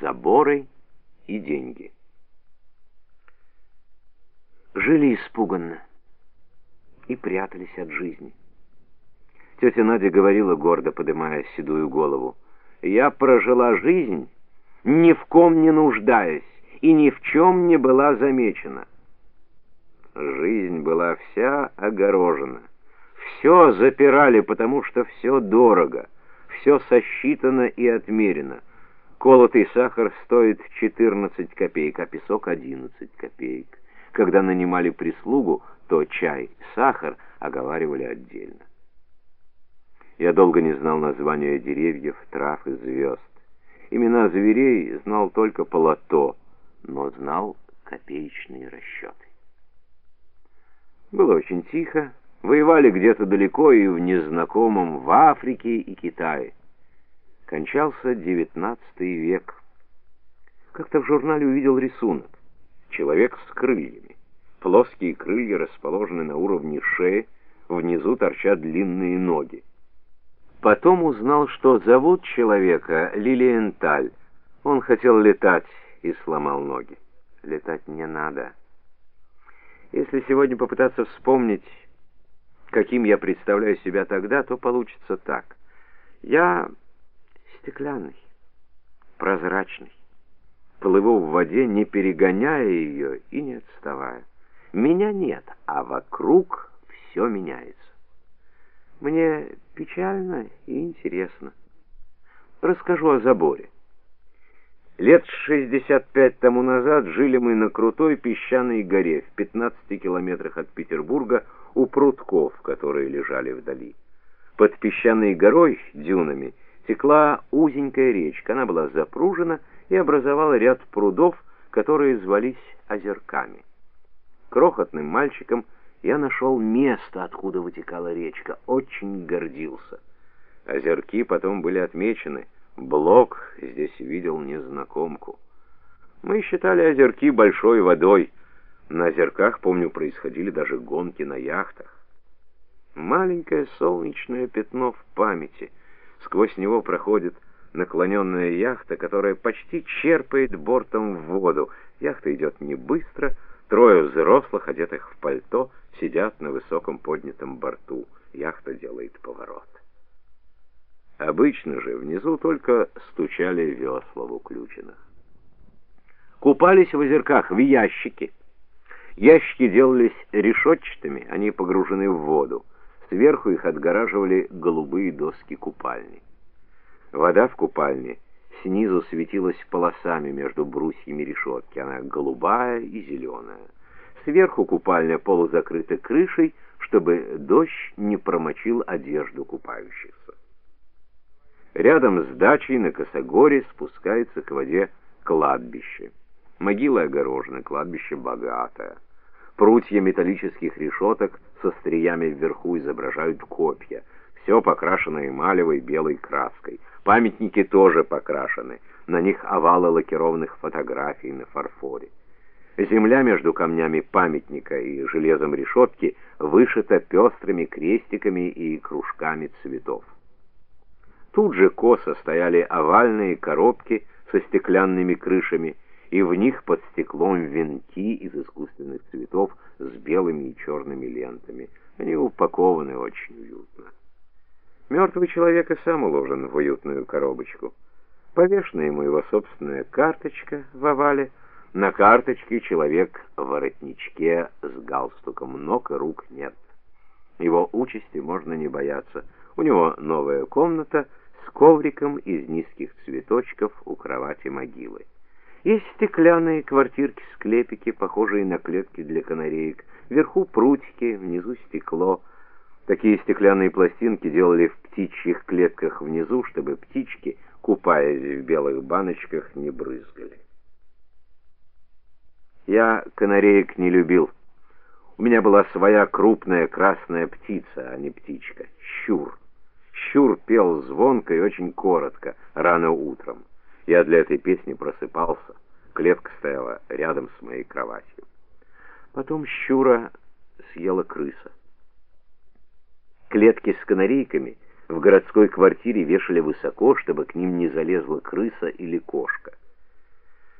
заборы и деньги. Жили испуганно и прятались от жизни. Тетя Надя говорила гордо, поднимая седую голову: "Я прожила жизнь, ни в ком не нуждаясь и ни в чем не была замечена. Жизнь была вся огорожена. Все запирали, потому что все дорого, все сосчитано и отмерено. Колотый сахар стоит 14 копеек, а песок 11 копеек. Когда нанимали прислугу, то чай, сахар оговаривали отдельно. Я долго не знал названия деревьев, трав и звезд. Имена зверей знал только по лото, но знал копеечные расчеты. Было очень тихо, воевали где-то далеко и в незнакомом в Африке и Китае. Кончался девятнадцатый век. Как-то в журнале увидел рисунок. Человек с крыльями. Плоские крылья расположены на уровне шеи, внизу торчат длинные ноги. Потом узнал, что зовут человека Лилиенталь. Он хотел летать и сломал ноги. Летать не надо. Если сегодня попытаться вспомнить, каким я представляю себя тогда, то получится так. Я стеклянный, прозрачный. Плыву в воде, не перегоняя ее и не отставая. Меня нет, а вокруг все меняется. Мне печально и интересно. Расскажу о заборе. Лет 65 тому назад жили мы на крутой песчаной горе в 15 километрах от Петербурга у прутков, которые лежали вдали. Под песчаной горой, дюнами, текла узенькая речка. Она была запружена и образовала ряд прудов, которые звались озерками. Крохотным мальчиком я нашел место, откуда вытекала речка, очень гордился. Озерки потом были отмечены. Блок здесь видел незнакомку. Мы считали озерки большой водой. На озерках, помню, происходили даже гонки на яхтах. Маленькое солнечное пятно в памяти — Сквозь него проходит наклоненная яхта, которая почти черпает бортом в воду. Яхта идет не быстро, трое взрослых, одетых в пальто, сидят на высоком поднятом борту. Яхта делает поворот. Обычно же внизу только стучали весла в уключенных. Купались в озерках в ящике. Ящики делались решетчатыми, они погружены в воду. Сверху их отгораживали голубые доски купальни. Вода в купальне снизу светилась полосами между брусьями решетки. Она голубая и зеленая. Сверху купальня полузакрыта крышей, чтобы дождь не промочил одежду купающихся. Рядом с дачей на Косогоре спускается к воде кладбище. Могила огорожена, кладбище богатое. Прутья металлических решеток со стриями вверху изображают копья. Все покрашено эмалевой белой краской. Памятники тоже покрашены. На них овалы лакированных фотографий на фарфоре. Земля между камнями памятника и железом решетки вышита пестрыми крестиками и кружками цветов. Тут же косо стояли овальные коробки со стеклянными крышами, и в них под стеклом венки из искусственных цветов с белыми и черными лентами. Они упакованы очень уютно. Мертвый человек и сам уложен в уютную коробочку. Повешена ему его собственная карточка в овале. На карточке человек в воротничке с галстуком, ног и рук нет. Его участи можно не бояться. У него новая комната с ковриком из низких цветочков у кровати могилы. Есть стеклянные квартирки-склепики, похожие на клетки для канареек. Вверху прутики, внизу стекло. Такие стеклянные пластинки делали в птичьих клетках внизу, чтобы птички, купаясь в белых баночках, не брызгали. Я канареек не любил. У меня была своя крупная красная птица, а не птичка щур. Щур пел звонко и очень коротко, рано утром. Я для этой песни просыпался. Клетка стояла рядом с моей кроватью. Потом щура съела крыса. Клетки с канарейками в городской квартире вешали высоко, чтобы к ним не залезла крыса или кошка.